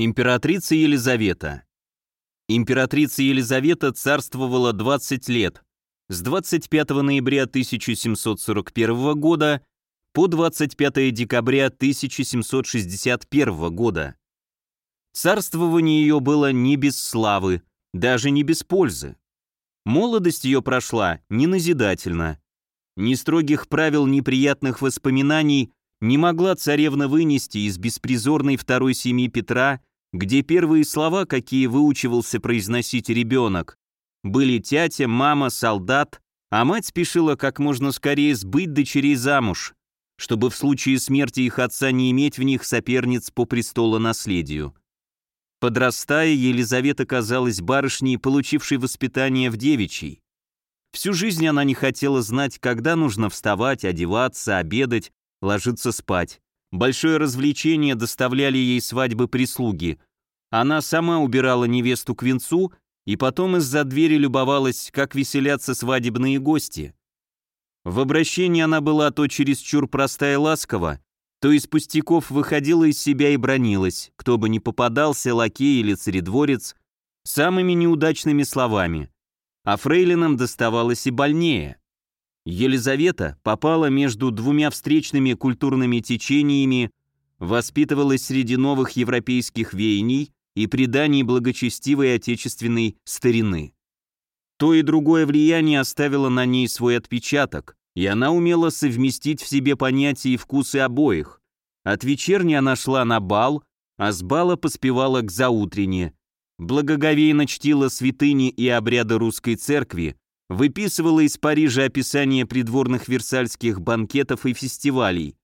Императрица Елизавета. Императрица Елизавета царствовала 20 лет, с 25 ноября 1741 года по 25 декабря 1761 года. Царствование ее было не без славы, даже не без пользы. Молодость ее прошла неназидательно. Ни строгих правил, ни приятных воспоминаний не могла царевна вынести из беспризорной второй семьи Петра где первые слова, какие выучивался произносить ребенок, были тятя, мама, солдат, а мать спешила как можно скорее сбыть дочерей замуж, чтобы в случае смерти их отца не иметь в них соперниц по престолонаследию. Подрастая, Елизавета казалась барышней, получившей воспитание в девичьей. Всю жизнь она не хотела знать, когда нужно вставать, одеваться, обедать, ложиться спать. Большое развлечение доставляли ей свадьбы прислуги. Она сама убирала невесту к венцу и потом из-за двери любовалась, как веселятся свадебные гости. В обращении она была то чересчур простая и ласкова, то из пустяков выходила из себя и бронилась, кто бы ни попадался, лакей или царедворец, самыми неудачными словами. А фрейлинам доставалось и больнее. Елизавета попала между двумя встречными культурными течениями, воспитывалась среди новых европейских веяний и преданий благочестивой отечественной старины. То и другое влияние оставило на ней свой отпечаток, и она умела совместить в себе понятия и вкусы обоих. От вечерни она шла на бал, а с бала поспевала к заутренне, благоговейно чтила святыни и обряды русской церкви, выписывала из Парижа описание придворных версальских банкетов и фестивалей.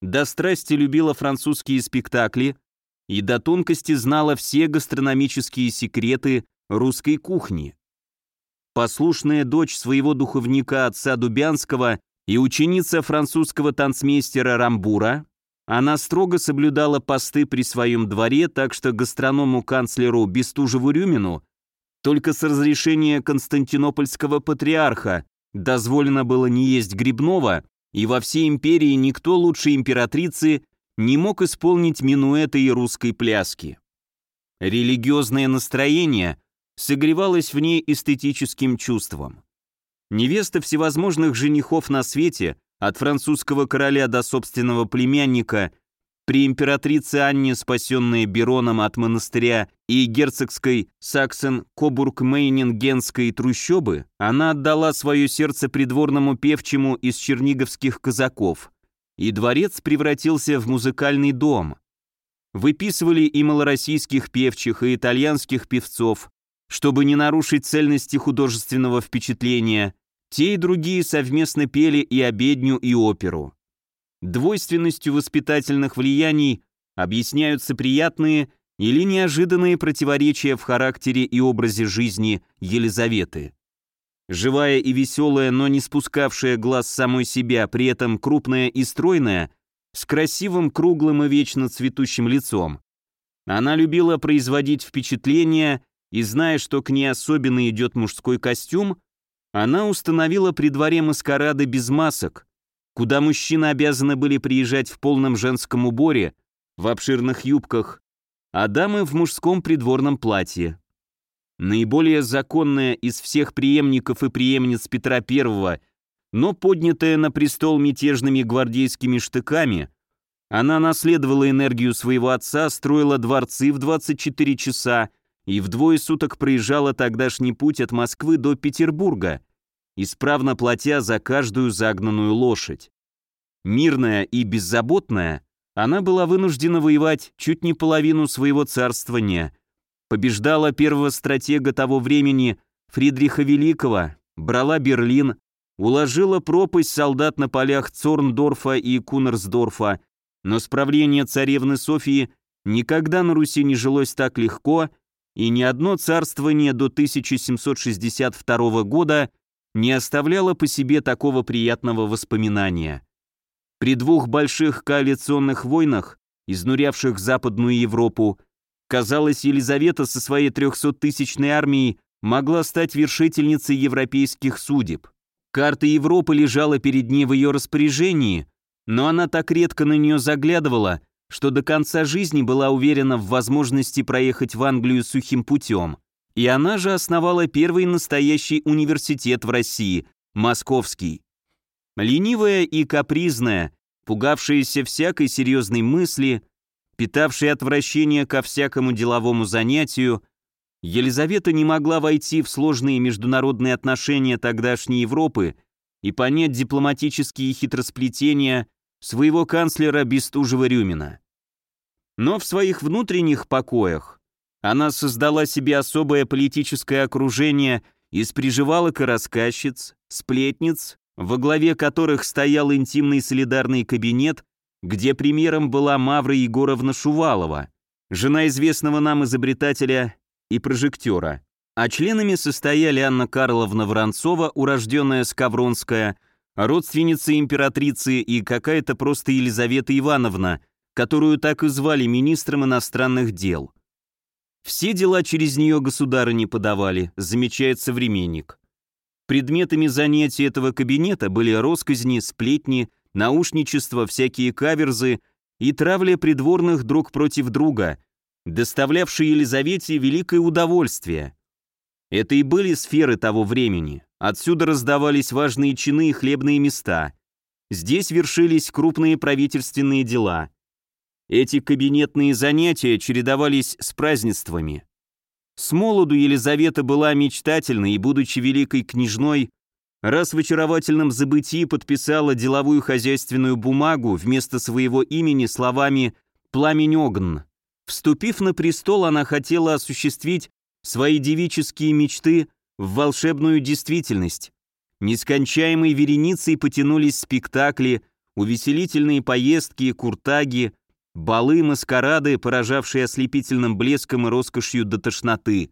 До страсти любила французские спектакли и до тонкости знала все гастрономические секреты русской кухни. Послушная дочь своего духовника отца Дубянского и ученица французского танцмейстера Рамбура, она строго соблюдала посты при своем дворе, так что гастроному-канцлеру Бестужеву-Рюмину только с разрешения константинопольского патриарха дозволено было не есть грибного, и во всей империи никто лучше императрицы не мог исполнить минуэты и русской пляски. Религиозное настроение согревалось в ней эстетическим чувством. Невеста всевозможных женихов на свете, от французского короля до собственного племянника, при императрице Анне, спасенная Бероном от монастыря и герцогской Саксен-Кобург-Мейнингенской трущобы, она отдала свое сердце придворному певчему из черниговских казаков, и дворец превратился в музыкальный дом. Выписывали и малороссийских певчих, и итальянских певцов, чтобы не нарушить цельности художественного впечатления, те и другие совместно пели и обедню, и оперу. Двойственностью воспитательных влияний объясняются приятные или неожиданные противоречия в характере и образе жизни Елизаветы. Живая и веселая, но не спускавшая глаз самой себя, при этом крупная и стройная, с красивым, круглым и вечно цветущим лицом. Она любила производить впечатление, и зная, что к ней особенно идет мужской костюм, она установила при дворе маскарады без масок, куда мужчины обязаны были приезжать в полном женском уборе, в обширных юбках, а дамы в мужском придворном платье. Наиболее законная из всех преемников и преемниц Петра I, но поднятая на престол мятежными гвардейскими штыками, она наследовала энергию своего отца, строила дворцы в 24 часа и вдвое суток проезжала тогдашний путь от Москвы до Петербурга, исправно платя за каждую загнанную лошадь. Мирная и беззаботная, она была вынуждена воевать чуть не половину своего царствования, побеждала первого стратега того времени Фридриха Великого, брала Берлин, уложила пропасть солдат на полях Цорндорфа и Кунерсдорфа, но справление царевны Софии никогда на Руси не жилось так легко, и ни одно царствование до 1762 года не оставляло по себе такого приятного воспоминания. При двух больших коалиционных войнах, изнурявших Западную Европу, казалось, Елизавета со своей трехсоттысячной армией могла стать вершительницей европейских судеб. Карта Европы лежала перед ней в ее распоряжении, но она так редко на нее заглядывала, что до конца жизни была уверена в возможности проехать в Англию сухим путем, и она же основала первый настоящий университет в России – Московский. Ленивая и капризная, пугавшаяся всякой серьезной мысли, питавшая отвращение ко всякому деловому занятию, Елизавета не могла войти в сложные международные отношения тогдашней Европы и понять дипломатические хитросплетения своего канцлера Бестужева-Рюмина. Но в своих внутренних покоях она создала себе особое политическое окружение из приживалок и рассказчиц, сплетниц, во главе которых стоял интимный солидарный кабинет, где премьером была Мавра Егоровна Шувалова, жена известного нам изобретателя и прожектора, а членами состояли Анна Карловна Воронцова, урожденная Скавронская, родственница императрицы и какая-то просто Елизавета Ивановна, которую так и звали министром иностранных дел. Все дела через нее государыни подавали, замечает современник. Предметами занятий этого кабинета были росказни, сплетни, наушничество, всякие каверзы и травля придворных друг против друга, доставлявшие Елизавете великое удовольствие. Это и были сферы того времени. Отсюда раздавались важные чины и хлебные места. Здесь вершились крупные правительственные дела. Эти кабинетные занятия чередовались с празднествами. С молоду Елизавета была мечтательной и, будучи великой княжной, раз в очаровательном забытии подписала деловую хозяйственную бумагу вместо своего имени словами «Пламень огн». Вступив на престол, она хотела осуществить свои девические мечты в волшебную действительность. Нескончаемой вереницей потянулись спектакли, увеселительные поездки, куртаги, балы, маскарады, поражавшие ослепительным блеском и роскошью до тошноты.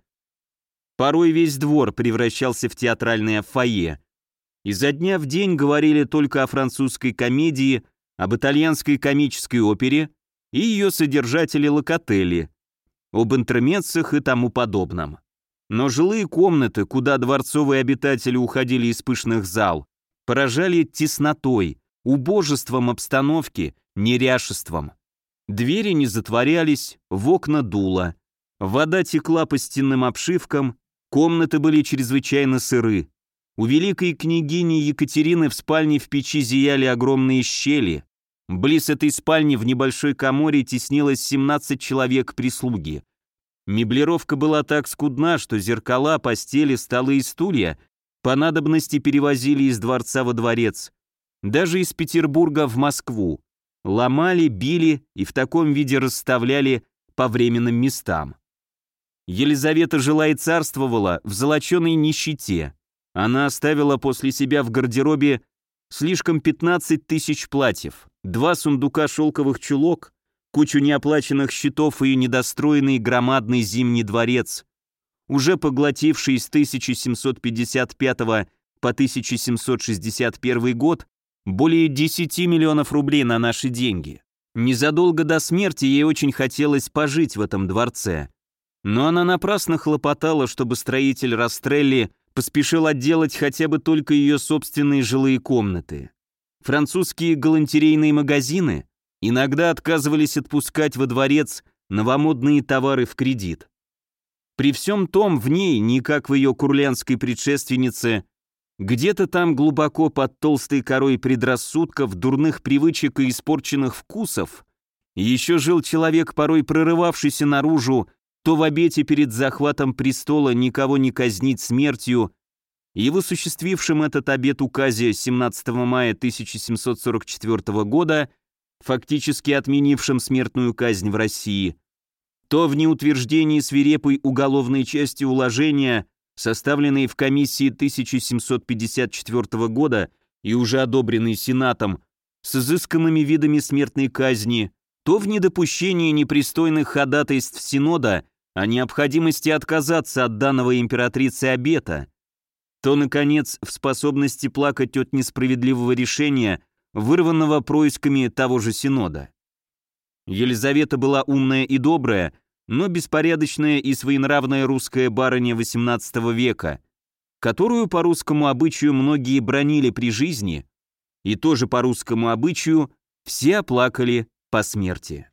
Порой весь двор превращался в театральное фойе. Изо дня в день говорили только о французской комедии, об итальянской комической опере и ее содержателе Локотелли, об интермеццах и тому подобном. Но жилые комнаты, куда дворцовые обитатели уходили из пышных зал, поражали теснотой, убожеством обстановки, неряшеством. Двери не затворялись, в окна дуло. Вода текла по стенным обшивкам, комнаты были чрезвычайно сыры. У великой княгини Екатерины в спальне в печи зияли огромные щели. Близ этой спальни в небольшой коморе теснилось 17 человек прислуги. Меблировка была так скудна, что зеркала, постели, столы и стулья по надобности перевозили из дворца во дворец, даже из Петербурга в Москву. Ломали, били и в таком виде расставляли по временным местам. Елизавета жила и царствовала в золоченой нищете. Она оставила после себя в гардеробе слишком 15 тысяч платьев, два сундука шелковых чулок, кучу неоплаченных счетов и недостроенный громадный зимний дворец, уже поглотивший с 1755 по 1761 год более 10 миллионов рублей на наши деньги. Незадолго до смерти ей очень хотелось пожить в этом дворце. Но она напрасно хлопотала, чтобы строитель Растрелли поспешил отделать хотя бы только ее собственные жилые комнаты. Французские галантерейные магазины иногда отказывались отпускать во дворец новомодные товары в кредит. При всем том в ней, не как в ее курлянской предшественнице, где-то там глубоко под толстой корой предрассудков, дурных привычек и испорченных вкусов, еще жил человек, порой прорывавшийся наружу, то в обете перед захватом престола никого не казнить смертью, и в осуществившем этот обет указе 17 мая 1744 года фактически отменившим смертную казнь в России, то в неутверждении свирепой уголовной части уложения, составленной в комиссии 1754 года и уже одобренной Сенатом, с изысканными видами смертной казни, то в недопущении непристойных ходатайств Синода о необходимости отказаться от данного императрицы обета, то, наконец, в способности плакать от несправедливого решения – вырванного происками того же Синода. Елизавета была умная и добрая, но беспорядочная и своенравная русская барыня XVIII века, которую по русскому обычаю многие бронили при жизни, и тоже по русскому обычаю все оплакали по смерти.